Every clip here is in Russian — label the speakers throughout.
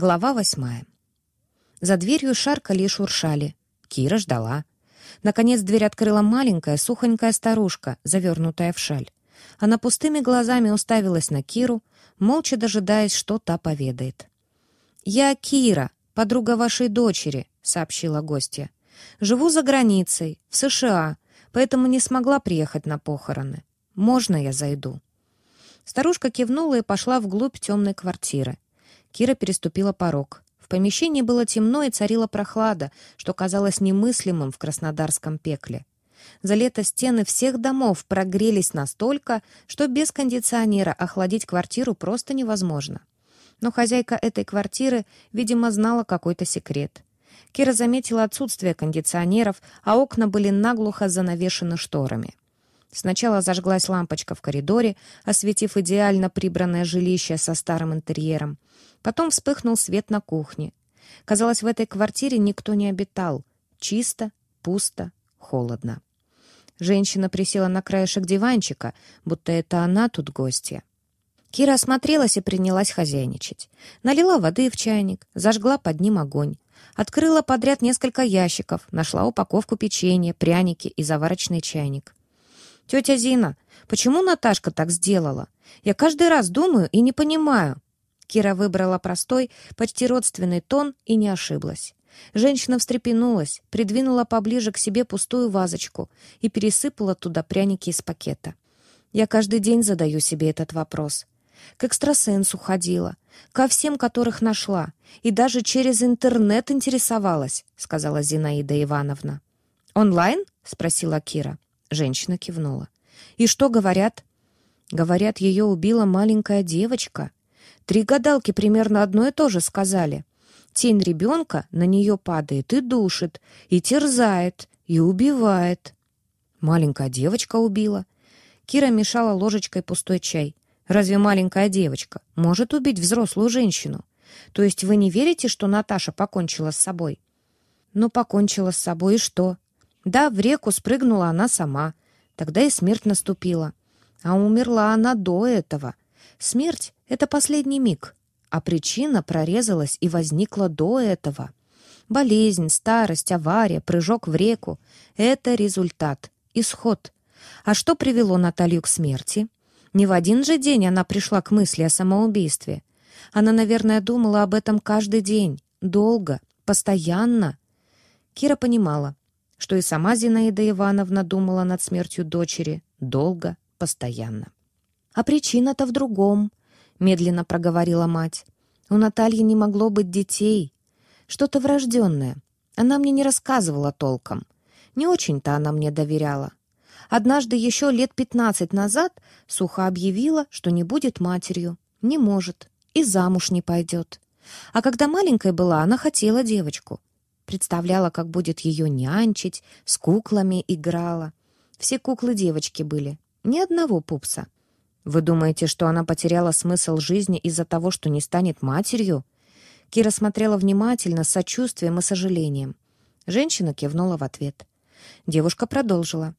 Speaker 1: Глава восьмая. За дверью шаркали и шуршали. Кира ждала. Наконец дверь открыла маленькая, сухонькая старушка, завернутая в шаль. Она пустыми глазами уставилась на Киру, молча дожидаясь, что та поведает. «Я Кира, подруга вашей дочери», — сообщила гостья. «Живу за границей, в США, поэтому не смогла приехать на похороны. Можно я зайду?» Старушка кивнула и пошла вглубь темной квартиры. Кира переступила порог. В помещении было темно и царила прохлада, что казалось немыслимым в краснодарском пекле. За лето стены всех домов прогрелись настолько, что без кондиционера охладить квартиру просто невозможно. Но хозяйка этой квартиры, видимо, знала какой-то секрет. Кира заметила отсутствие кондиционеров, а окна были наглухо занавешены шторами. Сначала зажглась лампочка в коридоре, осветив идеально прибранное жилище со старым интерьером. Потом вспыхнул свет на кухне. Казалось, в этой квартире никто не обитал. Чисто, пусто, холодно. Женщина присела на краешек диванчика, будто это она тут гостья. Кира осмотрелась и принялась хозяйничать. Налила воды в чайник, зажгла под ним огонь. Открыла подряд несколько ящиков, нашла упаковку печенья, пряники и заварочный чайник. «Тетя Зина, почему Наташка так сделала? Я каждый раз думаю и не понимаю». Кира выбрала простой, почти родственный тон и не ошиблась. Женщина встрепенулась, придвинула поближе к себе пустую вазочку и пересыпала туда пряники из пакета. Я каждый день задаю себе этот вопрос. К экстрасенсу ходила, ко всем, которых нашла, и даже через интернет интересовалась, сказала Зинаида Ивановна. «Онлайн?» — спросила Кира. Женщина кивнула. «И что говорят?» «Говорят, ее убила маленькая девочка. Три гадалки примерно одно и то же сказали. Тень ребенка на нее падает и душит, и терзает, и убивает». «Маленькая девочка убила?» Кира мешала ложечкой пустой чай. «Разве маленькая девочка может убить взрослую женщину? То есть вы не верите, что Наташа покончила с собой?» «Ну, покончила с собой, и что?» Да, в реку спрыгнула она сама. Тогда и смерть наступила. А умерла она до этого. Смерть — это последний миг, а причина прорезалась и возникла до этого. Болезнь, старость, авария, прыжок в реку — это результат, исход. А что привело Наталью к смерти? Не в один же день она пришла к мысли о самоубийстве. Она, наверное, думала об этом каждый день, долго, постоянно. Кира понимала, что и сама Зинаида Ивановна думала над смертью дочери долго, постоянно. «А причина-то в другом», — медленно проговорила мать. «У Натальи не могло быть детей. Что-то врожденное. Она мне не рассказывала толком. Не очень-то она мне доверяла. Однажды еще лет пятнадцать назад сухо объявила, что не будет матерью, не может и замуж не пойдет. А когда маленькой была, она хотела девочку. Представляла, как будет ее нянчить, с куклами играла. Все куклы девочки были, ни одного пупса. Вы думаете, что она потеряла смысл жизни из-за того, что не станет матерью? Кира смотрела внимательно, с сочувствием и сожалением. Женщина кивнула в ответ. Девушка продолжила.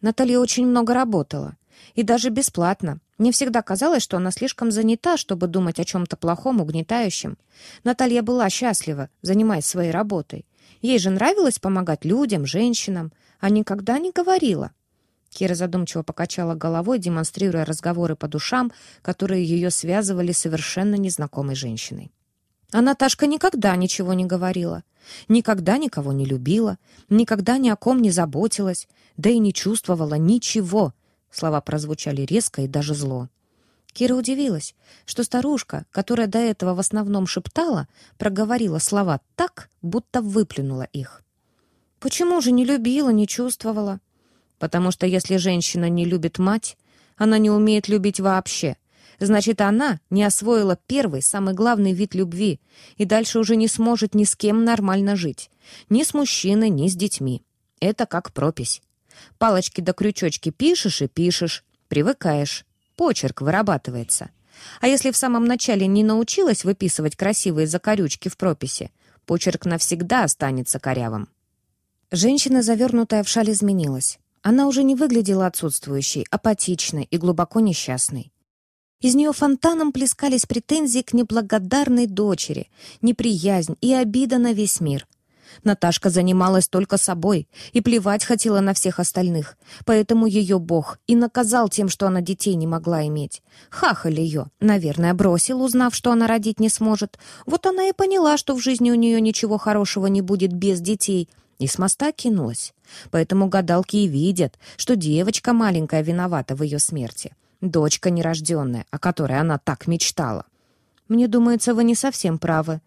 Speaker 1: Наталья очень много работала. И даже бесплатно. Мне всегда казалось, что она слишком занята, чтобы думать о чем-то плохом, угнетающем. Наталья была счастлива, занимаясь своей работой. Ей же нравилось помогать людям, женщинам, а никогда не говорила. Кира задумчиво покачала головой, демонстрируя разговоры по душам, которые ее связывали с совершенно незнакомой женщиной. А Наташка никогда ничего не говорила, никогда никого не любила, никогда ни о ком не заботилась, да и не чувствовала ничего — Слова прозвучали резко и даже зло. Кира удивилась, что старушка, которая до этого в основном шептала, проговорила слова так, будто выплюнула их. «Почему же не любила, не чувствовала?» «Потому что если женщина не любит мать, она не умеет любить вообще. Значит, она не освоила первый, самый главный вид любви и дальше уже не сможет ни с кем нормально жить. Ни с мужчиной, ни с детьми. Это как пропись. Палочки да крючочки пишешь и пишешь, привыкаешь. Почерк вырабатывается. А если в самом начале не научилась выписывать красивые закорючки в прописи, почерк навсегда останется корявым. Женщина, завернутая в шаль, изменилась. Она уже не выглядела отсутствующей, апатичной и глубоко несчастной. Из нее фонтаном плескались претензии к неблагодарной дочери, неприязнь и обида на весь мир. Наташка занималась только собой и плевать хотела на всех остальных, поэтому ее бог и наказал тем, что она детей не могла иметь. Хахаль ее, наверное, бросил, узнав, что она родить не сможет. Вот она и поняла, что в жизни у нее ничего хорошего не будет без детей, и с моста кинулась. Поэтому гадалки и видят, что девочка маленькая виновата в ее смерти. Дочка нерожденная, о которой она так мечтала. Мне думается, вы не совсем правы.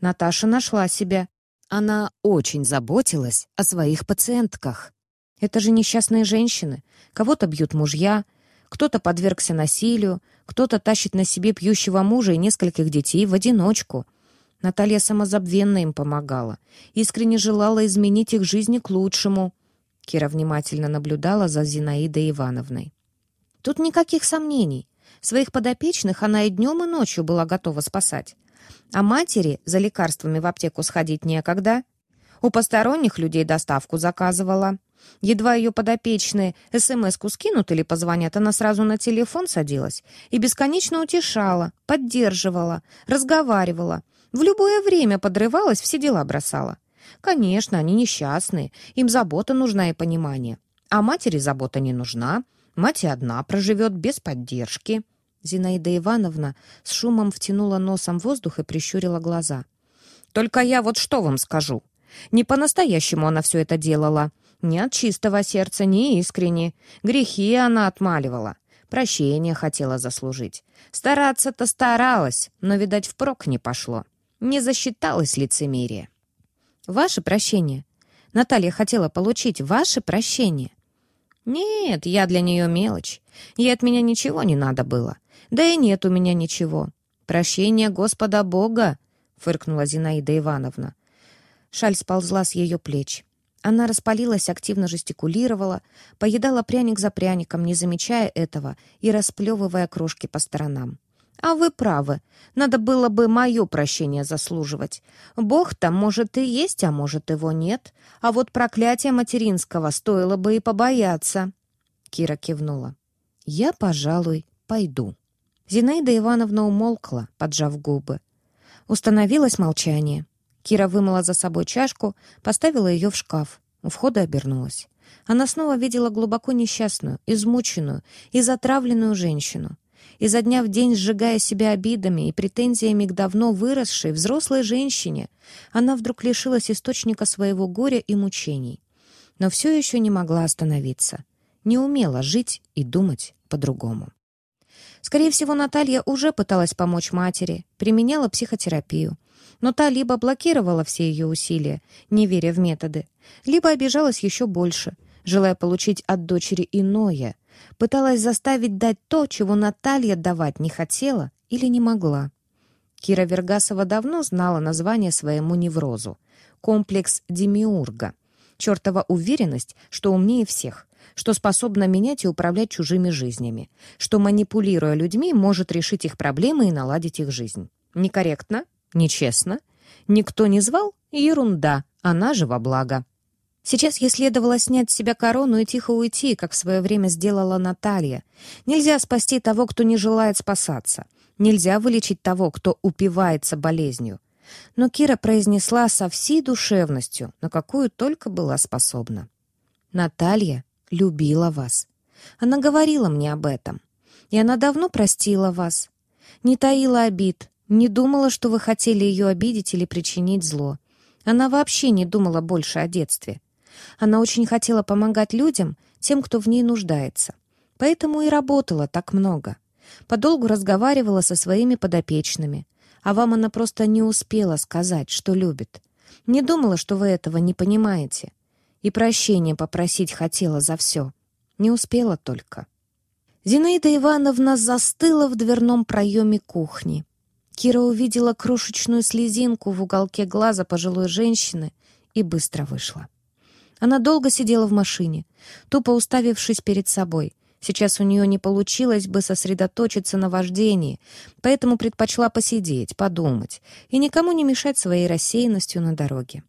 Speaker 1: Наташа нашла себя. Она очень заботилась о своих пациентках. Это же несчастные женщины. Кого-то бьют мужья, кто-то подвергся насилию, кто-то тащит на себе пьющего мужа и нескольких детей в одиночку. Наталья самозабвенно им помогала, искренне желала изменить их жизни к лучшему. Кира внимательно наблюдала за Зинаидой Ивановной. Тут никаких сомнений. Своих подопечных она и днем, и ночью была готова спасать. А матери за лекарствами в аптеку сходить некогда. У посторонних людей доставку заказывала. Едва ее подопечные СМС-ку скинут или позвонят, она сразу на телефон садилась и бесконечно утешала, поддерживала, разговаривала. В любое время подрывалась, все дела бросала. Конечно, они несчастные, им забота нужна и понимание. А матери забота не нужна. Мать одна проживет без поддержки. Зинаида Ивановна с шумом втянула носом воздух и прищурила глаза. «Только я вот что вам скажу. Не по-настоящему она все это делала. Не от чистого сердца, не искренне. Грехи она отмаливала. Прощение хотела заслужить. Стараться-то старалась, но, видать, впрок не пошло. Не засчиталось лицемерие. Ваше прощение. Наталья хотела получить ваше прощение. «Нет, я для нее мелочь. Ей от меня ничего не надо было. Да и нет у меня ничего. Прощение Господа Бога!» — фыркнула Зинаида Ивановна. Шаль сползла с ее плеч. Она распалилась, активно жестикулировала, поедала пряник за пряником, не замечая этого и расплевывая крошки по сторонам. А вы правы. Надо было бы мое прощение заслуживать. Бог-то, может, и есть, а может, его нет. А вот проклятие материнского стоило бы и побояться. Кира кивнула. Я, пожалуй, пойду. Зинаида Ивановна умолкла, поджав губы. Установилось молчание. Кира вымыла за собой чашку, поставила ее в шкаф. У входа обернулась. Она снова видела глубоко несчастную, измученную и затравленную женщину изо дня в день сжигая себя обидами и претензиями к давно выросшей взрослой женщине, она вдруг лишилась источника своего горя и мучений. Но все еще не могла остановиться, не умела жить и думать по-другому. Скорее всего, Наталья уже пыталась помочь матери, применяла психотерапию, но та либо блокировала все ее усилия, не веря в методы, либо обижалась еще больше, желая получить от дочери иное, Пыталась заставить дать то, чего Наталья давать не хотела или не могла. Кира Вергасова давно знала название своему неврозу — комплекс Демиурга. Чертова уверенность, что умнее всех, что способна менять и управлять чужими жизнями, что, манипулируя людьми, может решить их проблемы и наладить их жизнь. Некорректно? Нечестно? Никто не звал? Ерунда. Она же во благо. Сейчас ей следовало снять с себя корону и тихо уйти, как в свое время сделала Наталья. Нельзя спасти того, кто не желает спасаться. Нельзя вылечить того, кто упивается болезнью. Но Кира произнесла со всей душевностью, на какую только была способна. «Наталья любила вас. Она говорила мне об этом. И она давно простила вас. Не таила обид, не думала, что вы хотели ее обидеть или причинить зло. Она вообще не думала больше о детстве. Она очень хотела помогать людям, тем, кто в ней нуждается. Поэтому и работала так много. Подолгу разговаривала со своими подопечными. А вам она просто не успела сказать, что любит. Не думала, что вы этого не понимаете. И прощения попросить хотела за все. Не успела только. Зинаида Ивановна застыла в дверном проеме кухни. Кира увидела крошечную слезинку в уголке глаза пожилой женщины и быстро вышла. Она долго сидела в машине, тупо уставившись перед собой. Сейчас у нее не получилось бы сосредоточиться на вождении, поэтому предпочла посидеть, подумать и никому не мешать своей рассеянностью на дороге.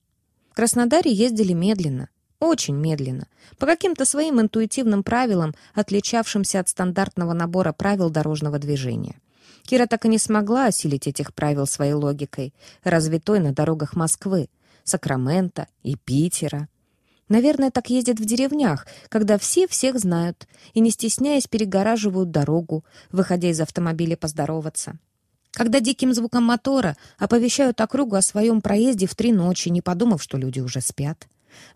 Speaker 1: В Краснодаре ездили медленно, Очень медленно, по каким-то своим интуитивным правилам, отличавшимся от стандартного набора правил дорожного движения. Кира так и не смогла осилить этих правил своей логикой, развитой на дорогах Москвы, Сакрамента и Питера. Наверное, так ездят в деревнях, когда все всех знают и, не стесняясь, перегораживают дорогу, выходя из автомобиля поздороваться. Когда диким звуком мотора оповещают округу о своем проезде в три ночи, не подумав, что люди уже спят.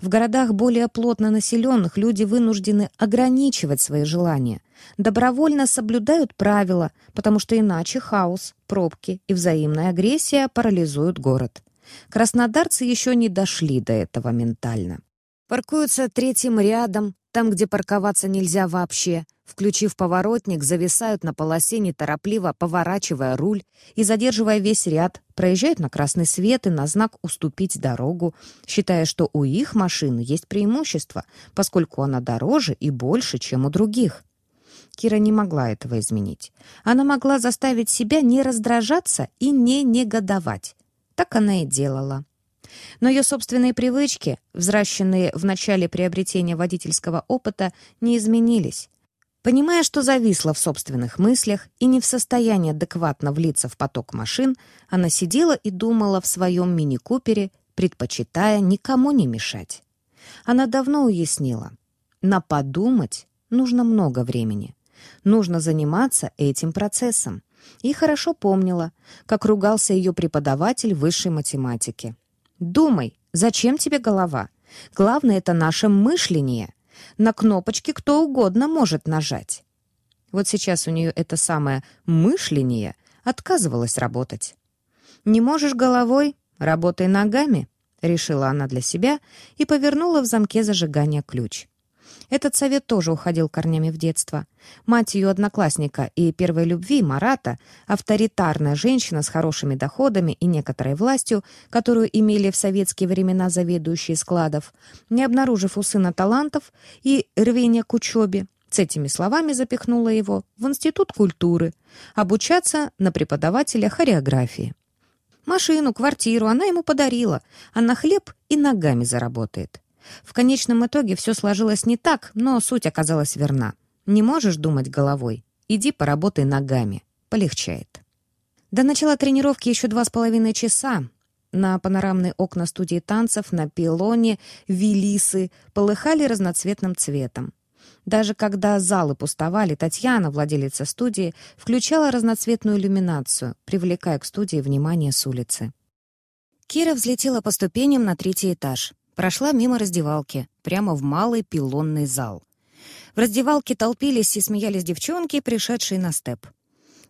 Speaker 1: В городах более плотно населенных люди вынуждены ограничивать свои желания, добровольно соблюдают правила, потому что иначе хаос, пробки и взаимная агрессия парализуют город. Краснодарцы еще не дошли до этого ментально. Паркуются третьим рядом, там, где парковаться нельзя вообще. Включив поворотник, зависают на полосе, неторопливо поворачивая руль и задерживая весь ряд, проезжают на красный свет и на знак «уступить дорогу», считая, что у их машины есть преимущество, поскольку она дороже и больше, чем у других. Кира не могла этого изменить. Она могла заставить себя не раздражаться и не негодовать. Так она и делала. Но ее собственные привычки, взращенные в начале приобретения водительского опыта, не изменились. Понимая, что зависла в собственных мыслях и не в состоянии адекватно влиться в поток машин, она сидела и думала в своем мини-купере, предпочитая никому не мешать. Она давно уяснила, на подумать нужно много времени. Нужно заниматься этим процессом. И хорошо помнила, как ругался ее преподаватель высшей математики. Думай, зачем тебе голова? Главное — это наше мышление. На кнопочки кто угодно может нажать. Вот сейчас у нее это самое «мышление» отказывалось работать. «Не можешь головой? Работай ногами», — решила она для себя и повернула в замке зажигания ключ. Этот совет тоже уходил корнями в детство. Мать ее одноклассника и первой любви, Марата, авторитарная женщина с хорошими доходами и некоторой властью, которую имели в советские времена заведующие складов, не обнаружив у сына талантов и рвения к учебе, с этими словами запихнула его в Институт культуры, обучаться на преподавателя хореографии. Машину, квартиру она ему подарила, а на хлеб и ногами заработает. В конечном итоге все сложилось не так, но суть оказалась верна. Не можешь думать головой? Иди поработай ногами. Полегчает. До начала тренировки еще два с половиной часа. На панорамные окна студии танцев на пилоне Велисы полыхали разноцветным цветом. Даже когда залы пустовали, Татьяна, владелица студии, включала разноцветную иллюминацию, привлекая к студии внимание с улицы. Кира взлетела по ступеням на третий этаж. Прошла мимо раздевалки, прямо в малый пилонный зал. В раздевалке толпились и смеялись девчонки, пришедшие на степ.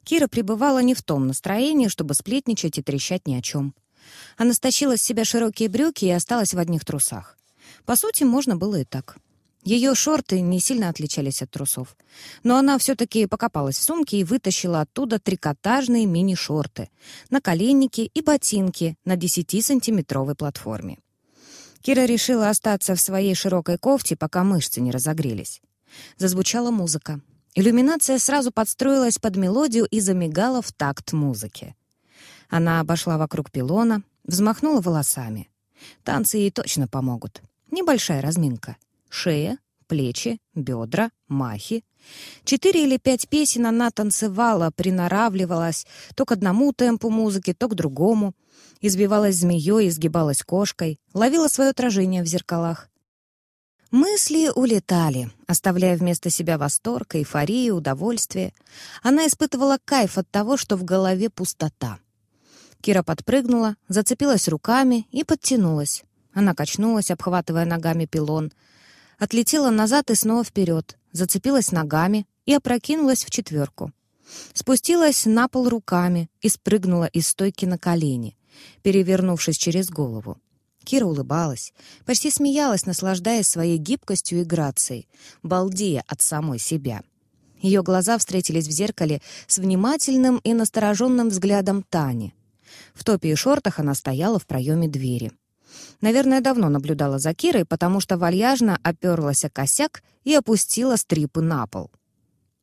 Speaker 1: Кира пребывала не в том настроении, чтобы сплетничать и трещать ни о чем. Она стащила с себя широкие брюки и осталась в одних трусах. По сути, можно было и так. Ее шорты не сильно отличались от трусов. Но она все-таки покопалась в сумке и вытащила оттуда трикотажные мини-шорты, наколенники и ботинки на 10-сантиметровой платформе. Кира решила остаться в своей широкой кофте, пока мышцы не разогрелись. Зазвучала музыка. Иллюминация сразу подстроилась под мелодию и замигала в такт музыки. Она обошла вокруг пилона, взмахнула волосами. Танцы ей точно помогут. Небольшая разминка. Шея, плечи, бедра, махи. Четыре или пять песен она танцевала, приноравливалась то к одному темпу музыки, то к другому. Избивалась змеей, изгибалась кошкой, ловила свое отражение в зеркалах. Мысли улетали, оставляя вместо себя восторг, эйфорию, удовольствие. Она испытывала кайф от того, что в голове пустота. Кира подпрыгнула, зацепилась руками и подтянулась. Она качнулась, обхватывая ногами пилон — отлетела назад и снова вперед, зацепилась ногами и опрокинулась в четверку. Спустилась на пол руками и спрыгнула из стойки на колени, перевернувшись через голову. Кира улыбалась, почти смеялась, наслаждаясь своей гибкостью и грацией, балдея от самой себя. Ее глаза встретились в зеркале с внимательным и настороженным взглядом Тани. В топе и шортах она стояла в проеме двери. Наверное, давно наблюдала за Кирой, потому что вальяжно оперлась о косяк и опустила стрипы на пол.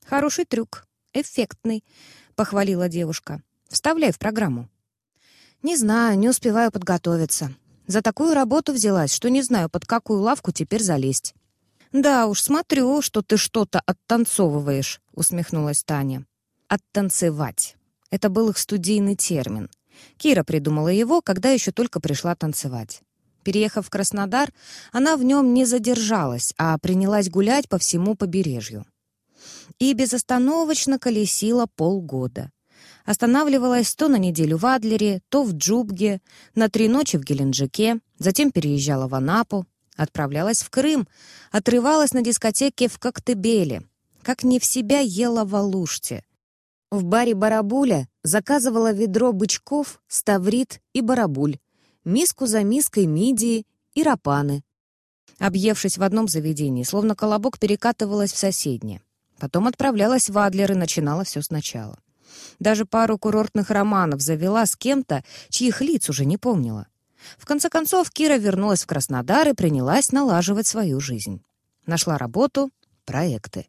Speaker 1: «Хороший трюк. Эффектный», — похвалила девушка. «Вставляй в программу». «Не знаю, не успеваю подготовиться. За такую работу взялась, что не знаю, под какую лавку теперь залезть». «Да уж, смотрю, что ты что-то оттанцовываешь», — усмехнулась Таня. «Оттанцевать». Это был их студийный термин. Кира придумала его, когда еще только пришла танцевать. Переехав в Краснодар, она в нем не задержалась, а принялась гулять по всему побережью. И безостановочно колесила полгода. Останавливалась то на неделю в Адлере, то в Джубге, на три ночи в Геленджике, затем переезжала в Анапу, отправлялась в Крым, отрывалась на дискотеке в Коктебеле, как не в себя ела в Алуште. В баре «Барабуля» заказывала ведро бычков, ставрит и барабуль, миску за миской мидии и рапаны. Объевшись в одном заведении, словно колобок перекатывалась в соседнее. Потом отправлялась в Адлер и начинала все сначала. Даже пару курортных романов завела с кем-то, чьих лиц уже не помнила. В конце концов, Кира вернулась в Краснодар и принялась налаживать свою жизнь. Нашла работу, проекты.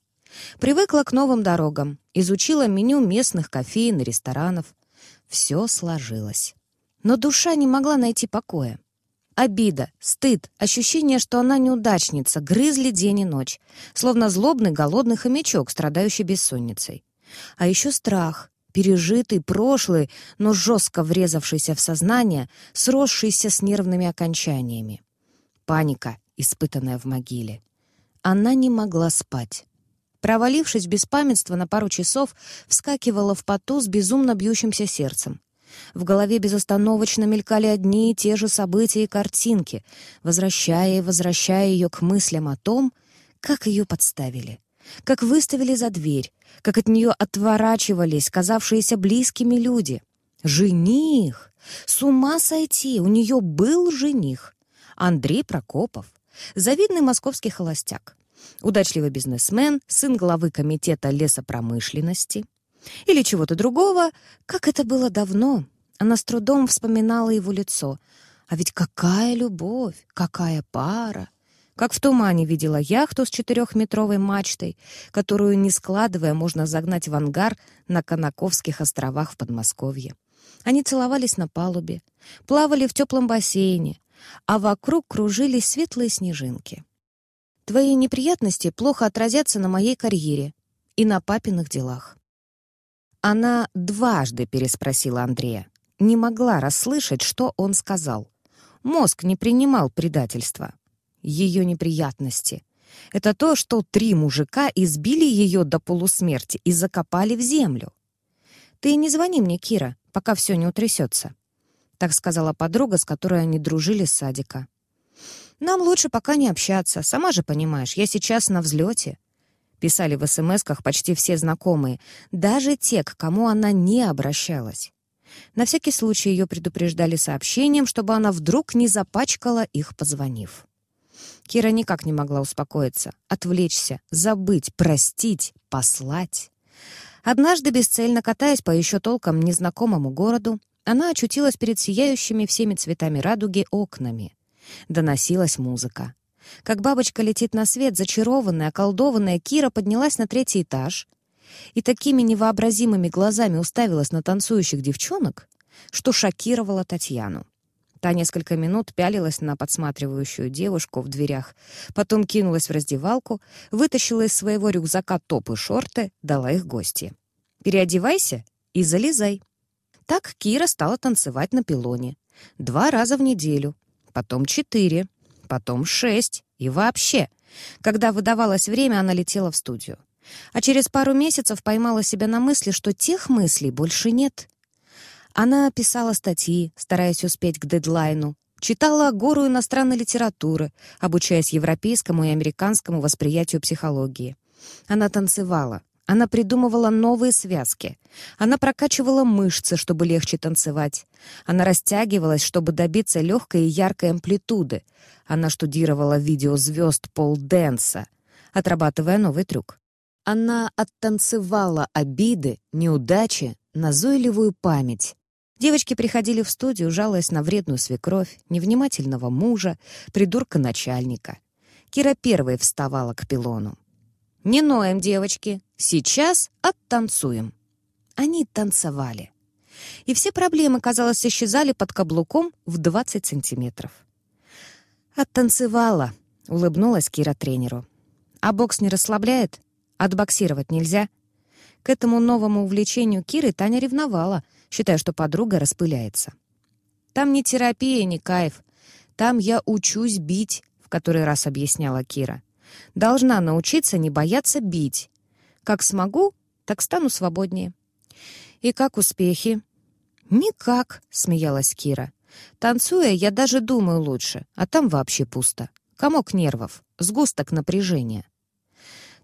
Speaker 1: Привыкла к новым дорогам, изучила меню местных кофеин и ресторанов. Все сложилось. Но душа не могла найти покоя. Обида, стыд, ощущение, что она неудачница, грызли день и ночь, словно злобный голодный хомячок, страдающий бессонницей. А еще страх, пережитый, прошлый, но жестко врезавшийся в сознание, сросшийся с нервными окончаниями. Паника, испытанная в могиле. Она не могла спать. Провалившись в беспамятство на пару часов, вскакивала в поту с безумно бьющимся сердцем. В голове безостановочно мелькали одни и те же события и картинки, возвращая и возвращая ее к мыслям о том, как ее подставили, как выставили за дверь, как от нее отворачивались казавшиеся близкими люди. Жених! С ума сойти! У нее был жених. Андрей Прокопов. Завидный московский холостяк. Удачливый бизнесмен, сын главы комитета лесопромышленности — или чего-то другого, как это было давно. Она с трудом вспоминала его лицо. А ведь какая любовь, какая пара! Как в тумане видела яхту с четырехметровой мачтой, которую, не складывая, можно загнать в ангар на Конаковских островах в Подмосковье. Они целовались на палубе, плавали в теплом бассейне, а вокруг кружились светлые снежинки. Твои неприятности плохо отразятся на моей карьере и на папиных делах. Она дважды переспросила Андрея. Не могла расслышать, что он сказал. Мозг не принимал предательства. Ее неприятности. Это то, что три мужика избили ее до полусмерти и закопали в землю. «Ты не звони мне, Кира, пока все не утрясется», — так сказала подруга, с которой они дружили с садика. «Нам лучше пока не общаться. Сама же понимаешь, я сейчас на взлете. Писали в СМСках почти все знакомые, даже те, к кому она не обращалась. На всякий случай ее предупреждали сообщением, чтобы она вдруг не запачкала их, позвонив. Кира никак не могла успокоиться, отвлечься, забыть, простить, послать. Однажды, бесцельно катаясь по еще толком незнакомому городу, она очутилась перед сияющими всеми цветами радуги окнами. Доносилась музыка. Как бабочка летит на свет, зачарованная, околдованная, Кира поднялась на третий этаж и такими невообразимыми глазами уставилась на танцующих девчонок, что шокировала Татьяну. Та несколько минут пялилась на подсматривающую девушку в дверях, потом кинулась в раздевалку, вытащила из своего рюкзака топ и шорты, дала их гости. «Переодевайся и залезай». Так Кира стала танцевать на пилоне. Два раза в неделю, потом четыре потом шесть и вообще. Когда выдавалось время, она летела в студию. А через пару месяцев поймала себя на мысли, что тех мыслей больше нет. Она писала статьи, стараясь успеть к дедлайну, читала гору иностранной литературы, обучаясь европейскому и американскому восприятию психологии. Она танцевала, она придумывала новые связки. Она прокачивала мышцы, чтобы легче танцевать. Она растягивалась, чтобы добиться легкой и яркой амплитуды. Она штудировала видео звезд пол-дэнса, отрабатывая новый трюк. Она оттанцевала обиды, неудачи, назойливую память. Девочки приходили в студию, жалуясь на вредную свекровь, невнимательного мужа, придурка начальника. Кира первой вставала к пилону. «Не ноем, девочки. Сейчас оттанцуем». Они танцевали. И все проблемы, казалось, исчезали под каблуком в 20 сантиметров. «Оттанцевала», — улыбнулась Кира тренеру. «А бокс не расслабляет? Отбоксировать нельзя?» К этому новому увлечению Киры Таня ревновала, считая, что подруга распыляется. «Там не терапия, не кайф. Там я учусь бить», — в который раз объясняла Кира. «Должна научиться не бояться бить. Как смогу, так стану свободнее». «И как успехи?» «Никак», — смеялась Кира. «Танцуя, я даже думаю лучше, а там вообще пусто. Комок нервов, сгусток напряжения».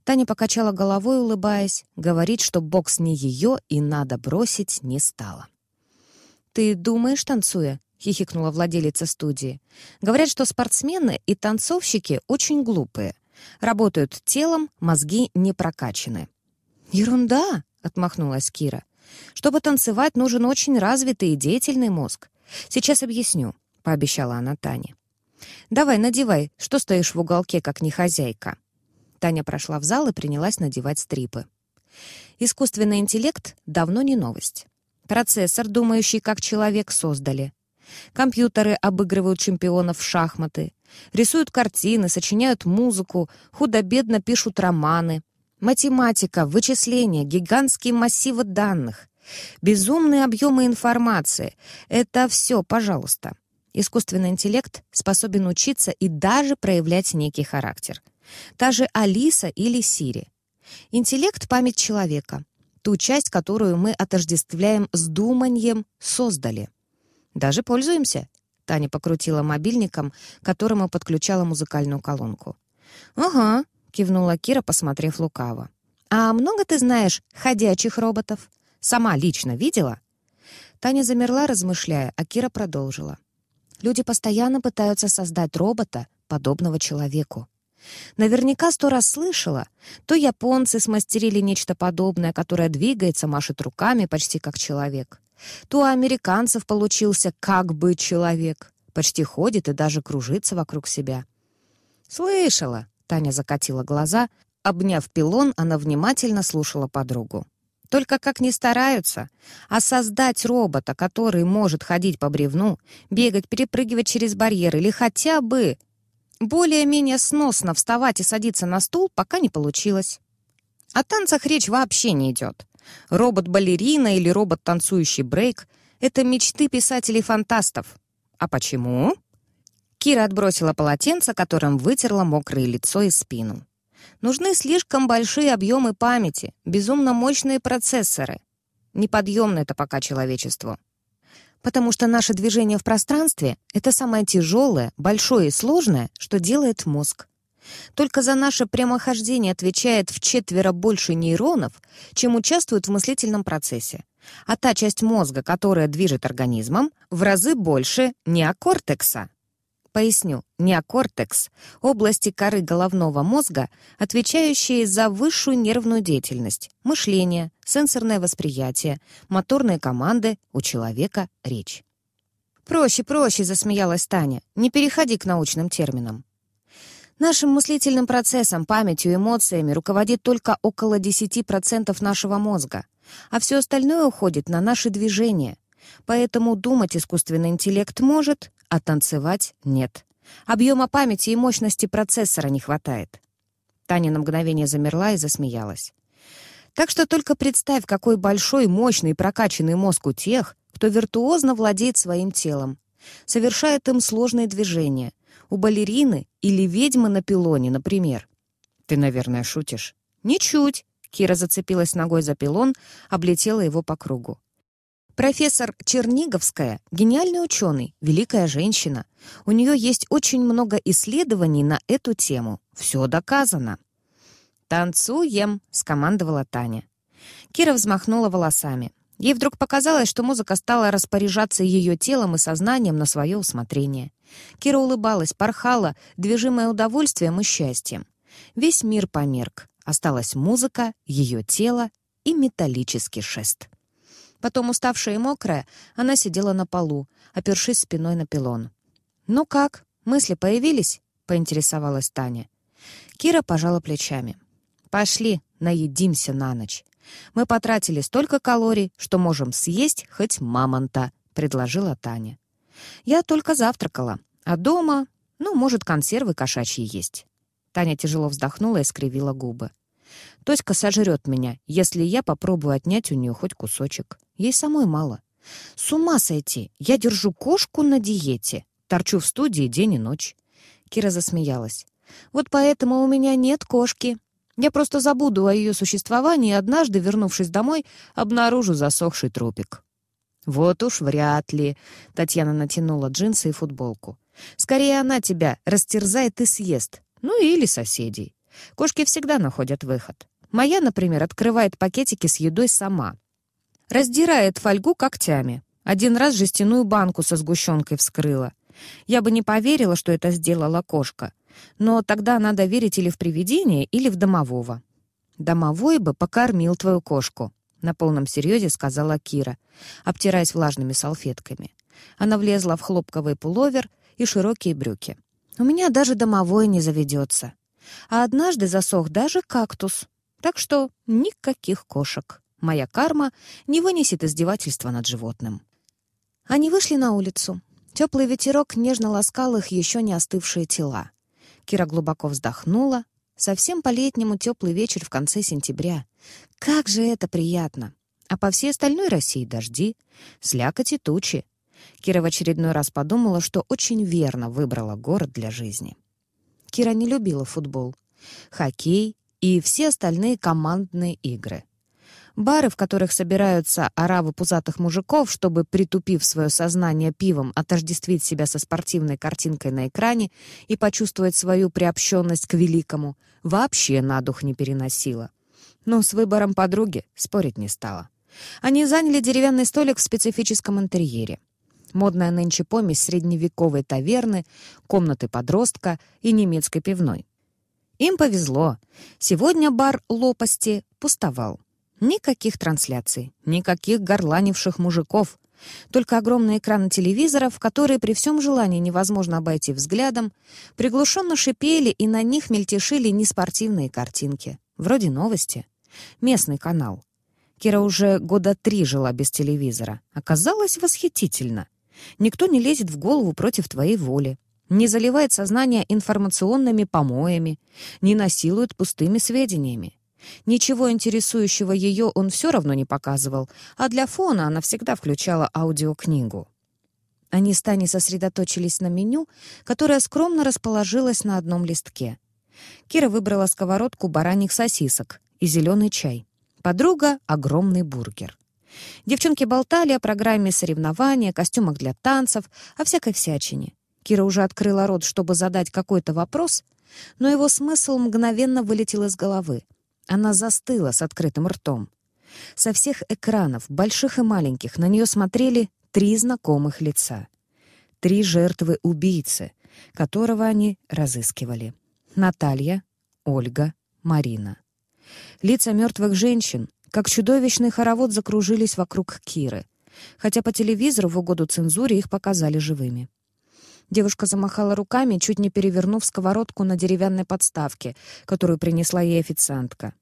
Speaker 1: Таня покачала головой, улыбаясь. Говорить, что бокс не ее и надо бросить, не стала. «Ты думаешь, танцуя?» — хихикнула владелица студии. «Говорят, что спортсмены и танцовщики очень глупые. Работают телом, мозги не прокачаны». «Ерунда!» — отмахнулась Кира. «Чтобы танцевать, нужен очень развитый и деятельный мозг. Сейчас объясню», — пообещала она Тане. «Давай, надевай, что стоишь в уголке, как не хозяйка». Таня прошла в зал и принялась надевать стрипы. Искусственный интеллект давно не новость. Процессор, думающий как человек, создали. Компьютеры обыгрывают чемпионов в шахматы, рисуют картины, сочиняют музыку, худо-бедно пишут романы. Математика, вычисления, гигантские массивы данных, безумные объемы информации — это все, пожалуйста. Искусственный интеллект способен учиться и даже проявлять некий характер — Та же Алиса или Сири. Интеллект — память человека. Ту часть, которую мы отождествляем с думанием, создали. Даже пользуемся. Таня покрутила мобильником, которому подключала музыкальную колонку. «Ага», — кивнула Кира, посмотрев лукаво. «А много ты знаешь ходячих роботов? Сама лично видела?» Таня замерла, размышляя, а Кира продолжила. «Люди постоянно пытаются создать робота, подобного человеку. Наверняка сто раз слышала. То японцы смастерили нечто подобное, которое двигается, машет руками почти как человек. То у американцев получился как бы человек. Почти ходит и даже кружится вокруг себя. «Слышала!» — Таня закатила глаза. Обняв пилон, она внимательно слушала подругу. Только как не стараются. А создать робота, который может ходить по бревну, бегать, перепрыгивать через барьер или хотя бы более-менее сносно вставать и садиться на стул пока не получилось. О танцах речь вообще не идет. Робот-балерина или робот-танцующий брейк — это мечты писателей-фантастов. А почему? Кира отбросила полотенце, которым вытерла мокрое лицо и спину. Нужны слишком большие объемы памяти, безумно мощные процессоры. Неподъемно это пока человечеству потому что наше движение в пространстве — это самое тяжелое, большое и сложное, что делает мозг. Только за наше прямохождение отвечает в четверо больше нейронов, чем участвуют в мыслительном процессе. А та часть мозга, которая движет организмом, в разы больше неокортекса. Поясню, неокортекс — области коры головного мозга, отвечающие за высшую нервную деятельность, мышление, сенсорное восприятие, моторные команды, у человека речь. «Проще, проще», — засмеялась Таня. «Не переходи к научным терминам». Нашим мыслительным процессом, памятью, эмоциями руководит только около 10% нашего мозга, а все остальное уходит на наши движения. Поэтому думать искусственный интеллект может, а танцевать нет. Объема памяти и мощности процессора не хватает. Таня на мгновение замерла и засмеялась. Так что только представь, какой большой, мощный и прокачанный мозг у тех, кто виртуозно владеет своим телом, совершает им сложные движения. У балерины или ведьмы на пилоне, например. Ты, наверное, шутишь? Ничуть. Кира зацепилась ногой за пилон, облетела его по кругу. Профессор Черниговская — гениальный ученый, великая женщина. У нее есть очень много исследований на эту тему. Все доказано. «Танцуем!» — скомандовала Таня. Кира взмахнула волосами. Ей вдруг показалось, что музыка стала распоряжаться ее телом и сознанием на свое усмотрение. Кира улыбалась, порхала, движимая удовольствием и счастьем. Весь мир померк. Осталась музыка, ее тело и металлический шест. Потом, уставшая и мокрая, она сидела на полу, опершись спиной на пилон. «Ну как, мысли появились?» — поинтересовалась Таня. Кира пожала плечами. «Пошли, наедимся на ночь. Мы потратили столько калорий, что можем съесть хоть мамонта», — предложила Таня. «Я только завтракала, а дома Ну, может, консервы кошачьи есть». Таня тяжело вздохнула и скривила губы. «Тоська сожрет меня, если я попробую отнять у нее хоть кусочек. Ей самой мало. С ума сойти! Я держу кошку на диете. Торчу в студии день и ночь». Кира засмеялась. «Вот поэтому у меня нет кошки. Я просто забуду о ее существовании и однажды, вернувшись домой, обнаружу засохший трупик». «Вот уж вряд ли», — Татьяна натянула джинсы и футболку. «Скорее она тебя растерзает и съест. Ну или соседей. Кошки всегда находят выход. Моя, например, открывает пакетики с едой сама. Раздирает фольгу когтями. Один раз жестяную банку со сгущенкой вскрыла. Я бы не поверила, что это сделала кошка. Но тогда надо верить или в привидение, или в домового. «Домовой бы покормил твою кошку», — на полном серьезе сказала Кира, обтираясь влажными салфетками. Она влезла в хлопковый пуловер и широкие брюки. «У меня даже домовой не заведется. А однажды засох даже кактус. Так что никаких кошек. Моя карма не вынесет издевательства над животным». Они вышли на улицу. Теплый ветерок нежно ласкал их еще не остывшие тела. Кира глубоко вздохнула. Совсем по-летнему теплый вечер в конце сентября. Как же это приятно! А по всей остальной России дожди, слякоть и тучи. Кира в очередной раз подумала, что очень верно выбрала город для жизни. Кира не любила футбол, хоккей и все остальные командные игры — Бары, в которых собираются оравы пузатых мужиков, чтобы, притупив свое сознание пивом, отождествить себя со спортивной картинкой на экране и почувствовать свою приобщенность к великому, вообще на дух не переносила. Но с выбором подруги спорить не стала. Они заняли деревянный столик в специфическом интерьере. Модная нынче помесь средневековой таверны, комнаты подростка и немецкой пивной. Им повезло. Сегодня бар «Лопасти» пустовал. Никаких трансляций, никаких горланивших мужиков. Только огромный экран телевизоров, которые при всем желании невозможно обойти взглядом, приглушенно шипели и на них мельтешили неспортивные картинки. Вроде новости. Местный канал. Кира уже года три жила без телевизора. Оказалось восхитительно. Никто не лезет в голову против твоей воли. Не заливает сознание информационными помоями, не насилует пустыми сведениями. Ничего интересующего ее он все равно не показывал, а для фона она всегда включала аудиокнигу. Они с Таней сосредоточились на меню, которое скромно расположилось на одном листке. Кира выбрала сковородку бараньих сосисок и зеленый чай. Подруга — огромный бургер. Девчонки болтали о программе соревнования, костюмах для танцев, о всякой всячине. Кира уже открыла рот, чтобы задать какой-то вопрос, но его смысл мгновенно вылетел из головы. Она застыла с открытым ртом. Со всех экранов, больших и маленьких, на нее смотрели три знакомых лица. Три жертвы убийцы, которого они разыскивали. Наталья, Ольга, Марина. Лица мертвых женщин, как чудовищный хоровод, закружились вокруг Киры, хотя по телевизору в угоду цензуре их показали живыми. Девушка замахала руками, чуть не перевернув сковородку на деревянной подставке, которую принесла ей официантка.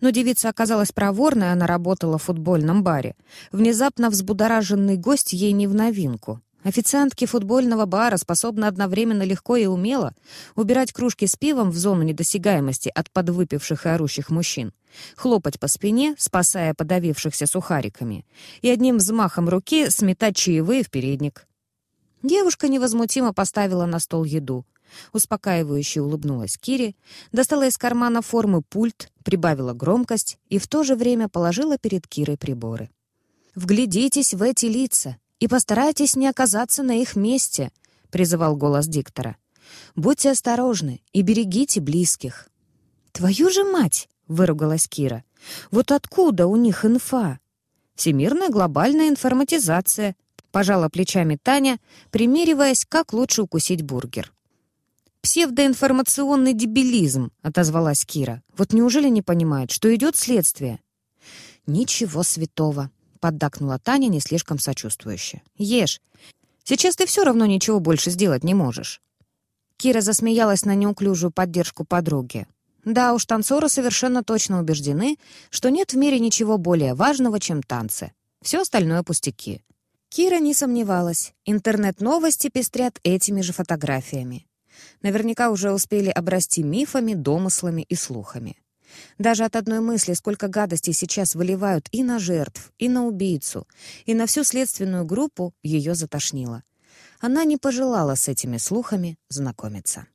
Speaker 1: Но девица оказалась проворной, она работала в футбольном баре. Внезапно взбудораженный гость ей не в новинку. Официантки футбольного бара способны одновременно легко и умело убирать кружки с пивом в зону недосягаемости от подвыпивших и орущих мужчин, хлопать по спине, спасая подавившихся сухариками, и одним взмахом руки сметать чаевые в передник. Девушка невозмутимо поставила на стол еду. Успокаивающе улыбнулась Кире, достала из кармана формы пульт, прибавила громкость и в то же время положила перед Кирой приборы. «Вглядитесь в эти лица и постарайтесь не оказаться на их месте», — призывал голос диктора. «Будьте осторожны и берегите близких». «Твою же мать!» — выругалась Кира. «Вот откуда у них инфа?» «Всемирная глобальная информатизация», Пожала плечами Таня, примериваясь, как лучше укусить бургер. «Псевдоинформационный дебилизм», — отозвалась Кира. «Вот неужели не понимает, что идет следствие?» «Ничего святого», — поддакнула Таня не слишком сочувствующе. «Ешь. Сейчас ты все равно ничего больше сделать не можешь». Кира засмеялась на неуклюжую поддержку подруги. Да уж, танцоры совершенно точно убеждены, что нет в мире ничего более важного, чем танцы. Все остальное пустяки. Кира не сомневалась. Интернет-новости пестрят этими же фотографиями. Наверняка уже успели обрасти мифами, домыслами и слухами. Даже от одной мысли, сколько гадостей сейчас выливают и на жертв, и на убийцу, и на всю следственную группу, ее затошнило. Она не пожелала с этими слухами знакомиться.